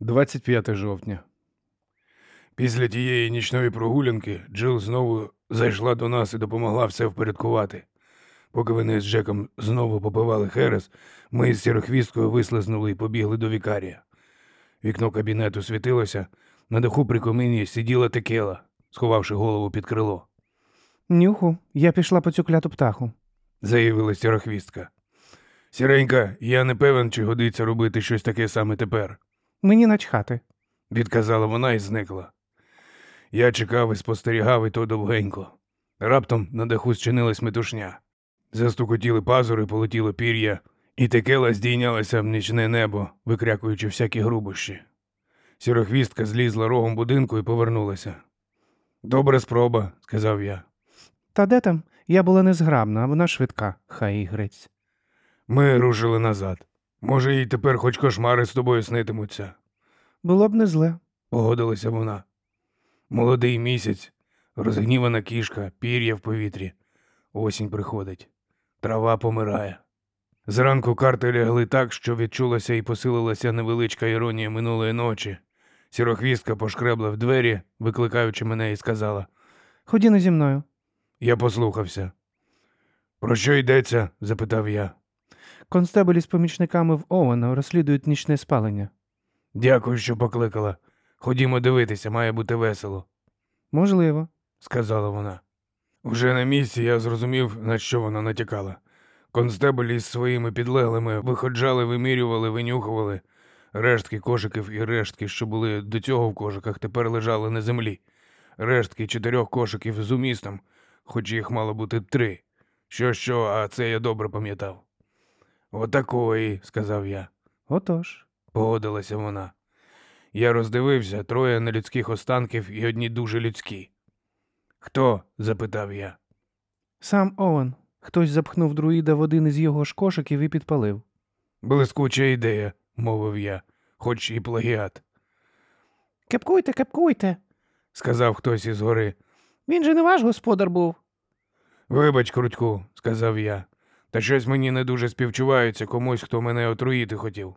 25 жовтня. Після тієї нічної прогулянки Джил знову зайшла до нас і допомогла все впорядкувати. Поки вони з Джеком знову попивали херес, ми з сірохвісткою вислизнули і побігли до вікарія. Вікно кабінету світилося, на даху при комині сиділа текела, сховавши голову під крило, Нюху, я пішла по цю кляту птаху. заявила сірохвістка. Сіренька, я не певен, чи годиться робити щось таке саме тепер, Мені начхати. відказала вона і зникла. Я чекав і спостерігав і то довгенько. Раптом на даху зчинилась метушня. Застукотіли пазури, полетіло пір'я, і текела здійнялася в нічне небо, викрякуючи всякі грубощі. Сірохвістка злізла рогом будинку і повернулася. Добра спроба, сказав я. Та де там? Я була незграбна, а вона швидка, хай і грець. Ми рушили назад. Може, і тепер хоч кошмари з тобою снитимуться, Було б не зле. погодилася вона. Молодий місяць, розгнівана кішка, пір'я в повітрі. Осінь приходить, трава помирає. Зранку карти лягли так, що відчулася і посилилася невеличка іронія минулої ночі. Сірохвістка пошкребла в двері, викликаючи мене, і сказала: Ходіно зі мною. Я послухався. Про що йдеться? запитав я. Констебелі з помічниками в Оуена розслідують нічне спалення. Дякую, що покликала. Ходімо дивитися, має бути весело, Можливо. сказала вона. Уже на місці я зрозумів, на що вона натякала. Констебелі з своїми підлеглими виходжали, вимірювали, винюхували. Рештки кошиків і рештки, що були до цього в кошиках, тепер лежали на землі. Рештки чотирьох кошиків з умістом, хоч їх мало бути три. Що, що, а це я добре пам'ятав. Отакої, сказав я. Отож. Погодилася вона. Я роздивився троє нелюдських останків і одні дуже людські. Хто? запитав я. Сам Оуен. Хтось запхнув друїда в один із його ж кошиків і підпалив. Блискуча ідея, мовив я, хоч і плагіат, Кепкуйте, кепкуйте. сказав хтось із гори. Він же не ваш господар був. Вибач, крутьку, сказав я, та щось мені не дуже співчувається комусь, хто мене отруїти хотів,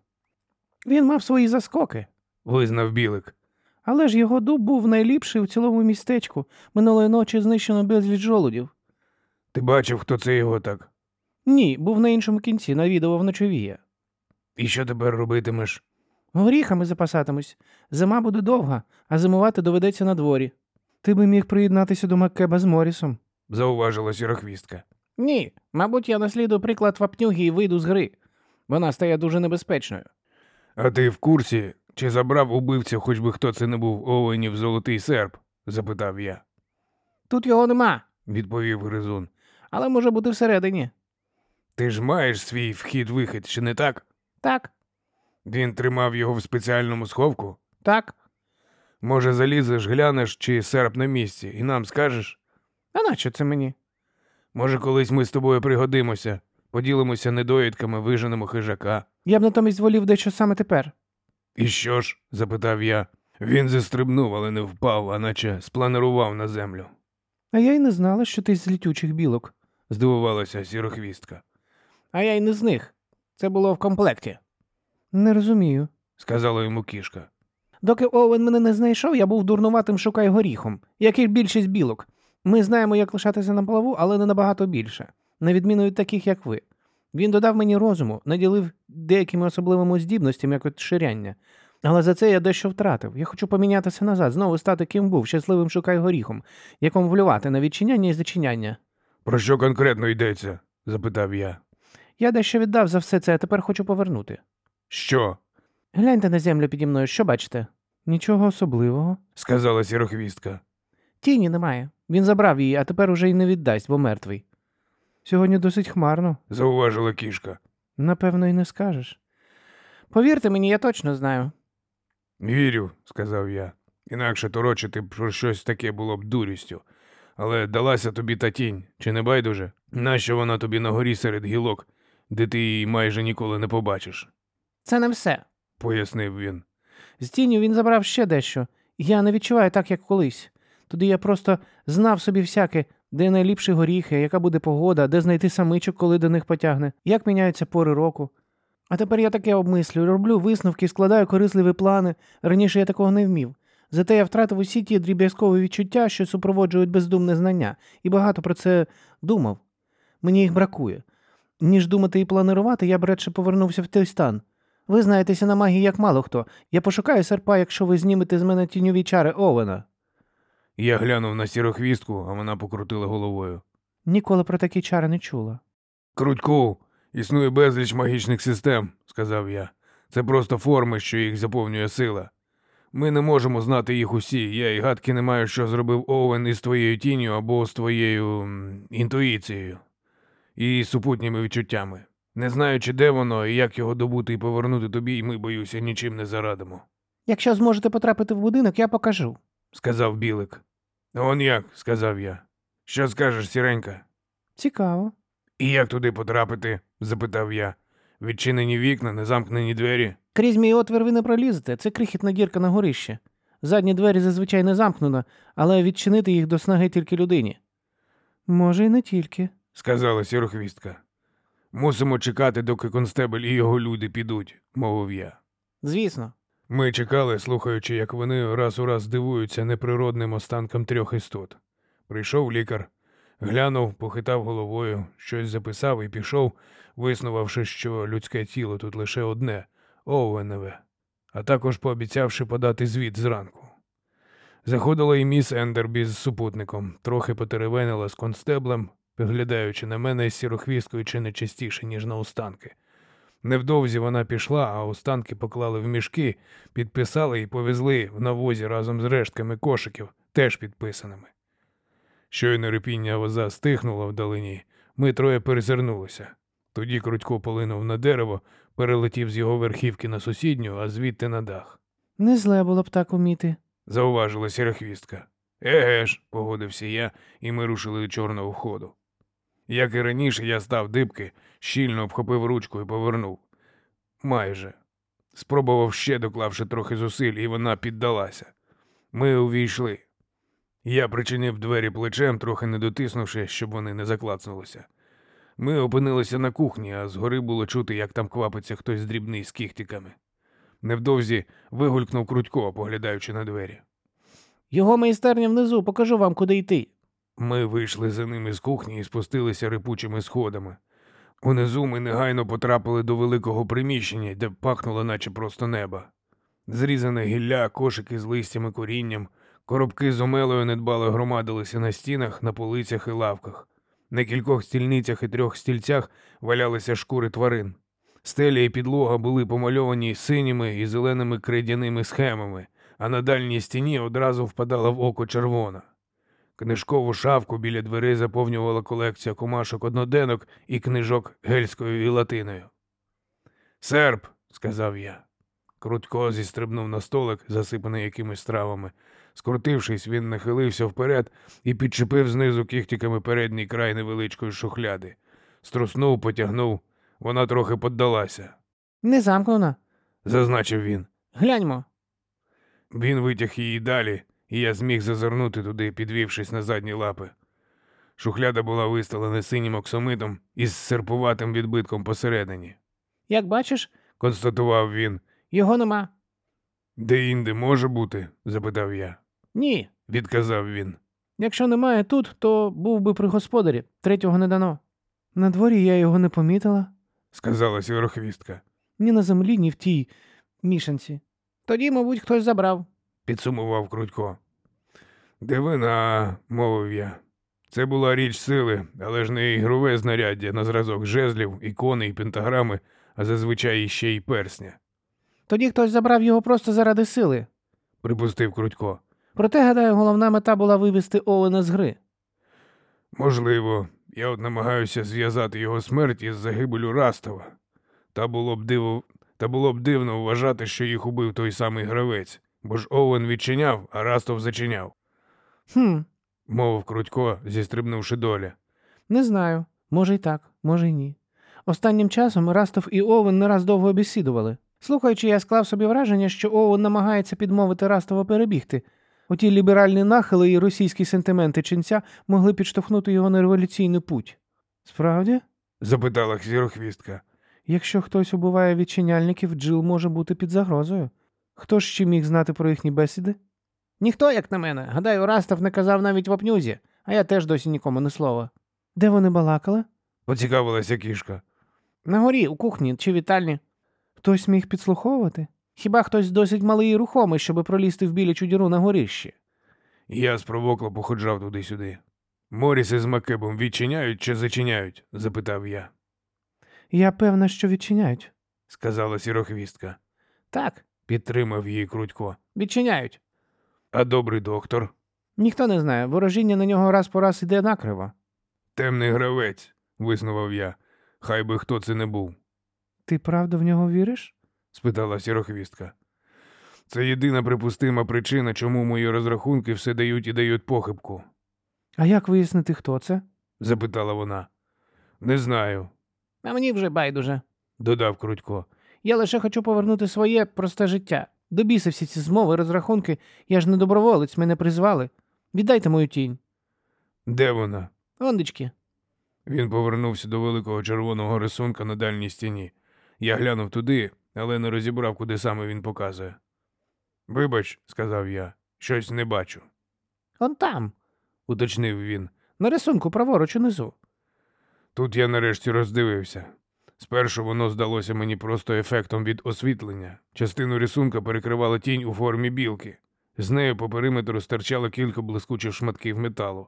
Він мав свої заскоки. визнав білик. Але ж його дуб був найліпший у цілому містечку. Минулої ночі знищено безліч жолудів. Ти бачив, хто це його так? Ні, був на іншому кінці, навідував ночовія. І що тепер робитимеш? Горіхами запасатимусь. Зима буде довга, а зимувати доведеться на дворі. Ти би міг приєднатися до Маккеба з Морісом. зауважила сірохвістка. Ні, мабуть, я наслідую приклад вапнюги і вийду з гри. Вона стає дуже небезпечною. А ти в курсі, чи забрав убивця, хоч би хто це не був Оуенів золотий серп? запитав я. Тут його нема, відповів Гризун. але може бути всередині. Ти ж маєш свій вхід-вихід, чи не так? Так, Він тримав його в спеціальному сховку. так. Може, залізеш, глянеш, чи серп на місці, і нам скажеш? А нащо це мені? Може, колись ми з тобою пригодимося, поділимося недоїдками, виженемо хижака. Я б натомість волів дещо саме тепер. І що ж? запитав я. Він зістрибнув, але не впав, а наче спланирував на землю. А я й не знала, що ти з літючих білок. Здивувалася сірохвістка. А я й не з них. Це було в комплекті. Не розумію. Сказала йому кішка. Доки Оуен мене не знайшов, я був дурнуватим шукай горіхом, як і більшість білок. Ми знаємо, як лишатися на плаву, але не набагато більше, на відміну від таких, як ви. Він додав мені розуму, наділив деякими особливими здібностями, як от ширяння. Але за це я дещо втратив. Я хочу помінятися назад, знову стати ким був, щасливим шукай горіхом, якому влювати на відчиняння і зачиняння. Про що конкретно йдеться? запитав я. Я дещо віддав за все це, а тепер хочу повернути. Що? Гляньте на землю піді мною, що бачите? Нічого особливого. сказала сірохвістка. Тіні немає. Він забрав її, а тепер уже й не віддасть, бо мертвий. Сьогодні досить хмарно. Зауважила кішка. Напевно, і не скажеш. Повірте мені, я точно знаю. Вірю, сказав я. Інакше торочити про щось таке було б дурістю. Але далася тобі та тінь, чи не байдуже? Нащо вона тобі на горі серед гілок, де ти її майже ніколи не побачиш? Це не все. пояснив він. З тінню він забрав ще дещо. Я не відчуваю так, як колись. Тоді я просто знав собі всяке, де найліпші горіхи, яка буде погода, де знайти самичок, коли до них потягне, як міняються пори року. А тепер я таке обмислюю, роблю висновки, складаю корисливі плани. Раніше я такого не вмів. Зате я втратив усі ті дріб'язкові відчуття, що супроводжують бездумне знання, і багато про це думав. Мені їх бракує. Ніж думати і планувати, я б радше повернувся в той стан. Ви знаєтеся на магії як мало хто. Я пошукаю серпа, якщо ви знімете з мене тіньові чари Овена. Я глянув на сірохвістку, а вона покрутила головою. Ніколи про такі чари не чула. Крутьку, існує безліч магічних систем, сказав я. Це просто форми, що їх заповнює сила. Ми не можемо знати їх усі. Я і гадки не маю, що зробив Оуен із твоєю тінню або з твоєю м, інтуїцією і супутніми відчуттями. Не знаючи, де воно і як його добути і повернути тобі, і ми, боюся, нічим не зарадимо, Якщо зможете потрапити в будинок, я покажу. сказав Білик. Он як, сказав я. Що скажеш, сіренька? Цікаво. І як туди потрапити? запитав я. Відчинені вікна, незамкнені двері. Крізь мій отвір ви не пролізете, це крихітна дірка на горищі. Задні двері зазвичай не замкнено, але відчинити їх до снаги тільки людині. Може, і не тільки. сказала сірохвістка. Мусимо чекати, доки констебель і його люди підуть, мовив я. Звісно. Ми чекали, слухаючи, як вони раз у раз дивуються неприродним останкам трьох істот. Прийшов лікар, глянув, похитав головою, щось записав і пішов, виснувавши, що людське тіло тут лише одне Оуеневе, а також пообіцявши подати звіт зранку. Заходила і міс Ендербі з супутником, трохи потеревенила з констеблем, виглядаючи на мене з сірохвісткою чи не частіше, ніж на останки. Невдовзі вона пішла, а останки поклали в мішки, підписали і повезли в навозі разом з рештками кошиків, теж підписаними. Щойно репіння воза стихнуло вдалині, ми троє перезирнулися. Тоді Крутько полинув на дерево, перелетів з його верхівки на сусідню, а звідти на дах. Не зле було б так уміти. Зауважила сірохвістка. Еге ж, погодився я, і ми рушили до чорного входу. Як і раніше, я став дибки, щільно обхопив ручку і повернув. Майже. Спробував ще, доклавши трохи зусиль, і вона піддалася. Ми увійшли. Я причинив двері плечем, трохи не дотиснувши, щоб вони не заклацнулися. Ми опинилися на кухні, а згори було чути, як там квапиться хтось дрібний з кіхтиками. Невдовзі вигулькнув Крутько, поглядаючи на двері. Його майстерня внизу, покажу вам, куди йти. Ми вийшли за ними з кухні і спустилися рипучими сходами. Унизу ми негайно потрапили до великого приміщення, де пахнуло, наче просто неба. Зрізане гілля, кошики з листям і корінням, коробки з омелою недбало громадилися на стінах, на полицях і лавках. На кількох стільницях і трьох стільцях валялися шкури тварин. Стеля і підлога були помальовані синіми і зеленими крейдяними схемами, а на дальній стіні одразу впадала в око червона. Книжкову шафку біля дверей заповнювала колекція комашок одноденок і книжок гельською і латиною. Серп, сказав я. Крутко зістрибнув на столик, засипаний якимись травами. Скрутившись, він нахилився вперед і підчепив знизу кіхтиками передній край невеличкої шухляди. Струснув, потягнув. Вона трохи поддалася, Не замкнена. зазначив він. Гляньмо. Він витяг її далі, і я зміг зазирнути туди, підвівшись на задні лапи. Шухляда була вистелена синім оксамитом із серпуватим відбитком посередині, Як бачиш, констатував він. його нема. Де інде може бути? запитав я. Ні. Відказав він. Якщо немає тут, то був би при господарі. Третього не дано. На дворі я його не помітила. Сказала сірохвістка. Ні на землі, ні в тій мішанці. Тоді, мабуть, хтось забрав. Підсумував Крутько. Дивина, мовив я. Це була річ сили, але ж не ігрове знаряддя на зразок жезлів, ікони і пентаграми, а зазвичай іще й персня, Тоді хтось забрав його просто заради сили. припустив Крутько. Проте, гадаю, головна мета була вивести Оуена з гри. Можливо, я от намагаюся зв'язати його смерть із загибелю Растова. Та було б диво, та було б дивно вважати, що їх убив той самий гравець, бо ж Оуен відчиняв, а Растов зачиняв, Хм, мовив Крутько, зістрибнувши доля. не знаю. Може й так, може й ні. Останнім часом Растов і Оуен не раз довго бесідували. Слухаючи, я склав собі враження, що Оуен намагається підмовити Растова перебігти. Оті ліберальні нахили і російські сентименти ченця могли підштовхнути його на революційний путь. Справді? запитала сірохвістка. Якщо хтось убиває відчиняльників, Джил може бути під загрозою. Хто ж ще міг знати про їхні бесіди? Ніхто, як на мене. Гадаю, Растав не казав навіть в опнюзі, а я теж досі нікому не слова. Де вони балакали? Поцікавилася кішка. На горі, у кухні чи вітальні. Хтось міг підслуховувати? Хіба хтось досить малий і рухомий, щоб пролізти в білячу діру на горищі? Я спровокло походжав туди-сюди. Моріси з Макебом відчиняють чи зачиняють? запитав я, Я певна, що відчиняють. сказала сірохвістка. Так, Підтримав її Крутько. відчиняють. А добрий доктор? Ніхто не знає, ворожіння на нього раз по раз іде накриво. Темний гравець, виснував я. Хай би хто це не був, Ти правда в нього віриш? спитала сірохвістка. Це єдина припустима причина, чому мої розрахунки все дають і дають похибку, А як вияснити, хто це? запитала вона. Не знаю, А мені вже байдуже. додав Крутько. Я лише хочу повернути своє просте життя. До біса всі ці змови, розрахунки. Я ж не доброволець, мене призвали. Віддайте мою тінь. Де вона? Ондечки. Він повернувся до великого червоного рисунка на дальній стіні. Я глянув туди, але не розібрав, куди саме він показує. Вибач, сказав я, щось не бачу, Он там, уточнив він. на рисунку праворуч унизу. Тут я нарешті роздивився. Спершу воно здалося мені просто ефектом від освітлення. Частину рисунка перекривала тінь у формі білки. З нею по периметру стирчало кілька блискучих шматків металу.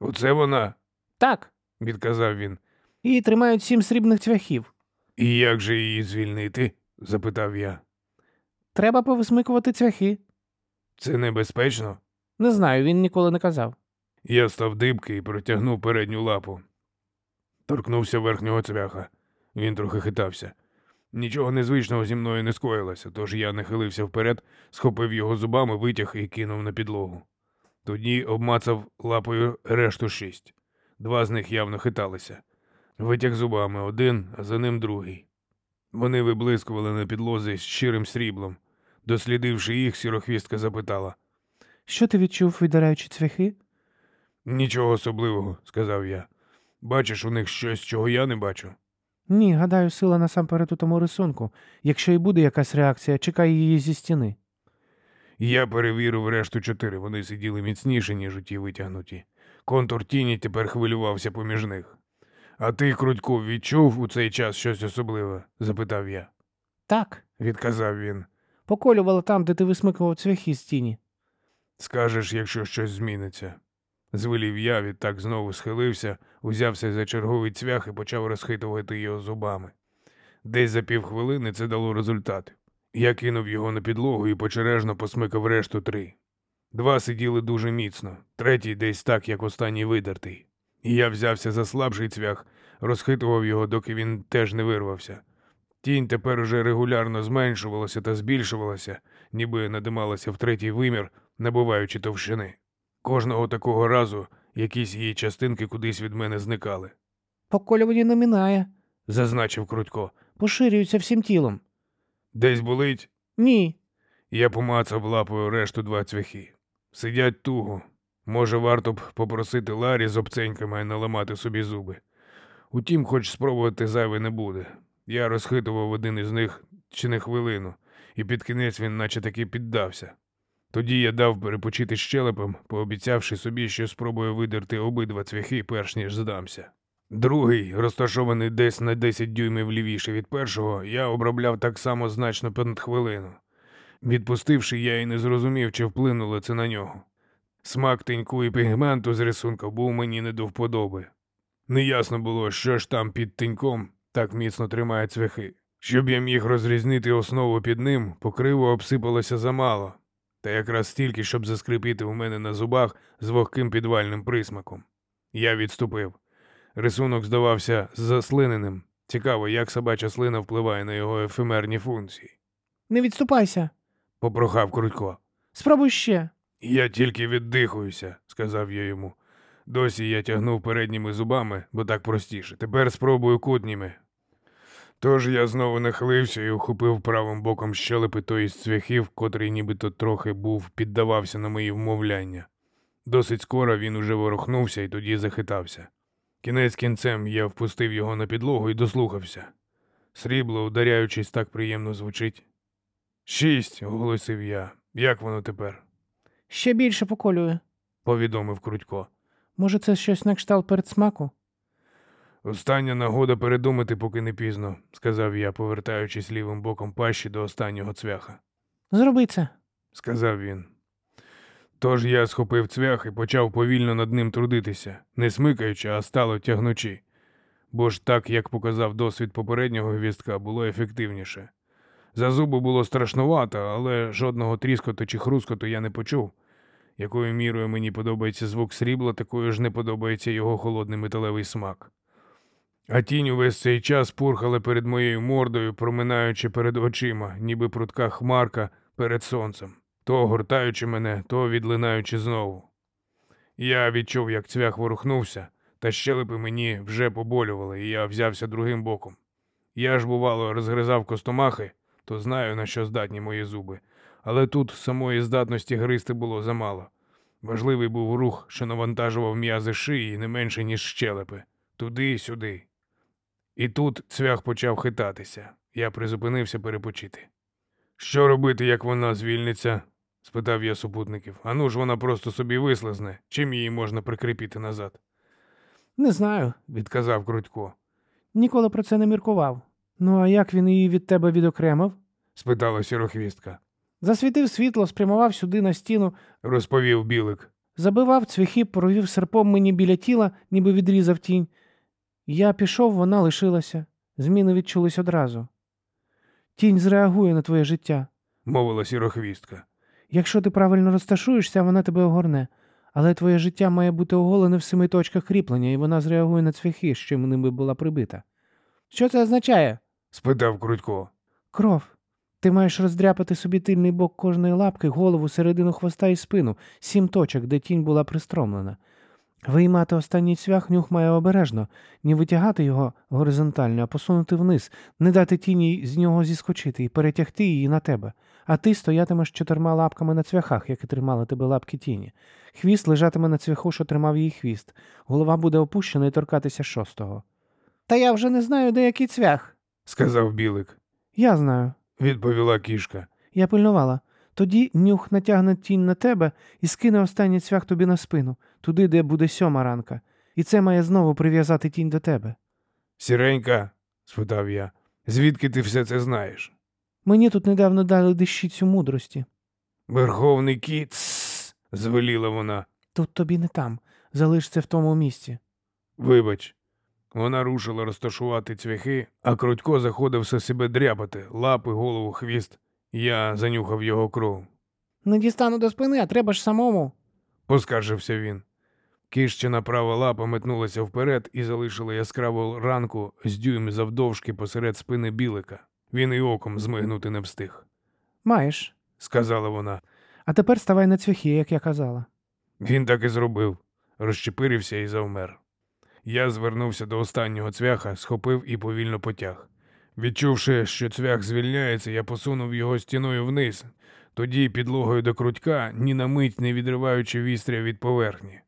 Оце вона, Так. відказав він. Її тримають сім срібних цвяхів. І як же її звільнити? запитав я. Треба повисмикувати цвяхи. Це небезпечно? Не знаю, він ніколи не казав. Я став дибки і протягнув передню лапу. Торкнувся верхнього цвяха. Він трохи хитався. Нічого незвичного зі мною не скоїлося, тож я нахилився вперед, схопив його зубами, витяг і кинув на підлогу. Тоді обмацав лапою решту шість. Два з них явно хиталися. Витяг зубами один, а за ним другий. Вони виблискували на підлозі з щирим сріблом. Дослідивши їх, сірохвістка запитала. Що ти відчув, видираючи цвяхи? Нічого особливого, сказав я. Бачиш у них щось, чого я не бачу. Ні, гадаю, сила насамперед у тому рисунку. Якщо і буде якась реакція, чекай її зі стіни. Я перевірив решту чотири. Вони сиділи міцніше, ніж у ті витягнуті. Контур тіні тепер хвилювався поміж них. А ти, Крутько, відчув у цей час щось особливе? запитав я. Так, Відказав він. поколювала там, де ти висмикував цвяхи з тіні. Скажеш, якщо щось зміниться. Звелів я, відтак знову схилився, узявся за черговий цвях і почав розхитувати його зубами. Десь за півхвилини це дало результат. Я кинув його на підлогу і почережно посмикав решту три. Два сиділи дуже міцно, третій десь так, як останній видертий. І я взявся за слабший цвях, розхитував його, доки він теж не вирвався. Тінь тепер уже регулярно зменшувалася та збільшувалася, ніби надималася в третій вимір, набуваючи товщини. Кожного такого разу якісь її частинки кудись від мене зникали, Поколювання не минає, зазначив Крутько. поширюються всім тілом. Десь болить. Ні. Я помацав лапою решту два цвяхи. Сидять туго. Може, варто б попросити Ларі з обценьками наламати собі зуби. Утім, хоч спробувати зайве не буде. Я розхитував один із них чи не хвилину, і під кінець він наче таки піддався. Тоді я дав перепочити щелепом, пообіцявши собі, що спробую видерти обидва цвяхи, перш ніж здамся. Другий, розташований десь на 10 дюймів лівіше від першого, я обробляв так само значно понад хвилину. Відпустивши, я й не зрозумів, чи вплинуло це на нього. Смак теньку і пігменту з рисунка був мені не до вподоби. Неясно було, що ж там під теньком так міцно тримає цвяхи. Щоб я міг розрізнити основу під ним, покриво обсипалося замало, та якраз стільки, щоб заскрипіти у мене на зубах з вогким підвальним присмаком. Я відступив. Рисунок здавався заслиненим. Цікаво, як собача слина впливає на його ефемерні функції. Не відступайся. Попрохав Крутько. Спробуй ще. Я тільки віддихуюся, сказав я йому. Досі я тягнув передніми зубами, бо так простіше. Тепер спробую кутніми. Тож я знову нахилився і ухопив правим боком щелепи той з цвяхів, котрий нібито трохи був піддавався на мої вмовляння. Досить скоро він уже ворухнувся і тоді захитався. Кінець кінцем я впустив його на підлогу і дослухався. Срібло, ударяючись, так приємно звучить. Шість, оголосив я. Як воно тепер? Ще більше поколює. повідомив Крутько. Може, це щось на кшталт передсмаку? Остання нагода передумати, поки не пізно, сказав я, повертаючись лівим боком пащі до останнього цвяха. Зроби це. сказав він. Тож я схопив цвях і почав повільно над ним трудитися, не смикаючи, а стало тягнучи. Бо ж так, як показав досвід попереднього гвіздка, було ефективніше. За зуби було страшнувато, але жодного тріскоту чи хрускоту я не почув. Якою мірою мені подобається звук срібла, такою ж не подобається його холодний металевий смак. А тінь увесь цей час пурхала перед моєю мордою, проминаючи перед очима, ніби прудка хмарка перед сонцем, то огортаючи мене, то відлинаючи знову. Я відчув, як цвях ворухнувся, та щелепи мені вже поболювали, і я взявся другим боком. Я ж, бувало, розгризав костомахи, то знаю, на що здатні мої зуби, але тут самої здатності гризти було замало. Важливий був рух, що навантажував м'язи шиї не менше, ніж щелепи, туди й сюди. І тут цвях почав хитатися. Я призупинився перепочити. Що робити, як вона звільниться? спитав я супутників. Ану ж вона просто собі вислизне, чим її можна прикріпіти назад, Не знаю. відказав Крутько. Ніколи про це не міркував. Ну а як він її від тебе відокремив? спитала сірохвістка. Засвітив світло, спрямував сюди на стіну, Розповів білик. забивав цвяхи, провів серпом мені біля тіла, ніби відрізав тінь. Я пішов, вона лишилася. Зміни відчулись одразу. Тінь зреагує на твоє життя. мовила сірохвістка. Якщо ти правильно розташуєшся, вона тебе огорне. Але твоє життя має бути оголене в семи точках кріплення, і вона зреагує на цвяхи, що ними була прибита. Що це означає? спитав Крутько. Кров. Ти маєш роздряпати собі тильний бок кожної лапки, голову, середину хвоста і спину, сім точок, де тінь була пристромлена. Виймати останній цвях нюх має обережно, не витягати його горизонтально, а посунути вниз, не дати тіні з нього зіскочити і перетягти її на тебе. А ти стоятимеш чотирма лапками на цвяхах, як і тримали тебе лапки тіні. Хвіст лежатиме на цвяху, що тримав її хвіст. Голова буде опущена і торкатися шостого. Та я вже не знаю, де який цвях. сказав білик. Я знаю. Відповіла кішка. Я пильнувала. Тоді нюх натягне тінь на тебе і скине останній цвях тобі на спину, туди, де буде сьома ранка. І це має знову прив'язати тінь до тебе. Сіренька? спитав я. Звідки ти все це знаєш? Мені тут недавно дали дещицю мудрості. Верховний кіт. Звеліла вона. Тут тобі не там. Залиш це в тому місці. Вибач. Вона рушила розташувати цвяхи, а Крутько заходив все себе дряпати, лапи, голову, хвіст. Я занюхав його кров. Не дістану до спини, а треба ж самому. Поскаржився він. Кіщина права лапа метнулася вперед і залишила яскраву ранку з дюйм завдовжки посеред спини білика. Він і оком змигнути не встиг, Маєш. сказала вона. А тепер ставай на цвяхи, як я казала. Він так і зробив, розчепирився і завмер. Я звернувся до останнього цвяха, схопив і повільно потяг. Відчувши, що цвях звільняється, я посунув його стіною вниз, тоді підлогою до крутька, ні на мить не відриваючи вістря від поверхні.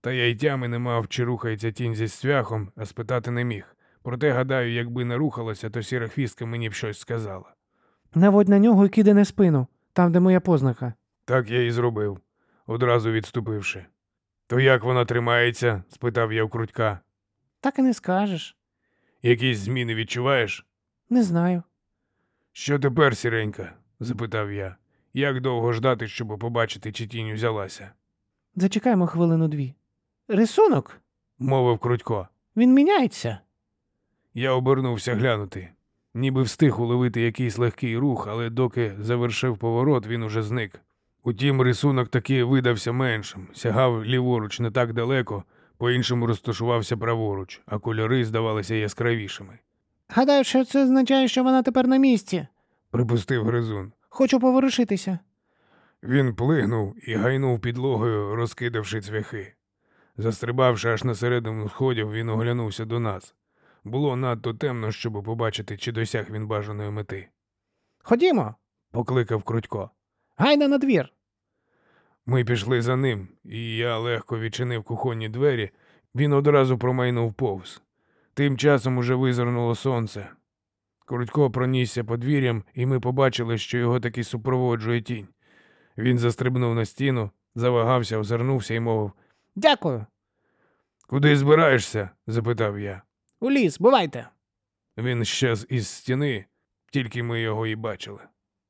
Та я й тями не мав, чи рухається тінь зі цвяхом, а спитати не міг. Проте, гадаю, якби не рухалася, то сіра хвістка мені б щось сказала. Наводь на нього і кидай на спину, там, де моя познака. Так я і зробив, одразу відступивши. То як вона тримається? спитав я у крутька. Так і не скажеш. Якісь зміни відчуваєш? Не знаю. Що тепер, сіренька? запитав я. Як довго ждати, щоб побачити, чи тінь узялася? Зачекаймо хвилину дві. Рисунок? мовив Крутько. Він міняється. Я обернувся глянути. Ніби встиг уловити якийсь легкий рух, але доки завершив поворот, він уже зник. Утім, рисунок таки видався меншим, сягав ліворуч не так далеко, по-іншому розташувався праворуч, а кольори здавалися яскравішими. Гадаю, що це означає, що вона тепер на місці. Припустив гризун. Хочу поворушитися. Він плигнув і гайнув підлогою, розкидавши цвяхи. Застрибавши аж на середину сходів, він оглянувся до нас. Було надто темно, щоб побачити, чи досяг він бажаної мети. Ходімо. Покликав Крутько. Гайда на двір. Ми пішли за ним, і я легко відчинив кухонні двері, він одразу промайнув повз. Тим часом уже визирнуло сонце. Крутько пронісся подвір'ям, і ми побачили, що його таки супроводжує тінь. Він застрибнув на стіну, завагався, озирнувся і мовив Дякую. Куди збираєшся? запитав я. У ліс, бувайте. Він щез із стіни, тільки ми його і бачили.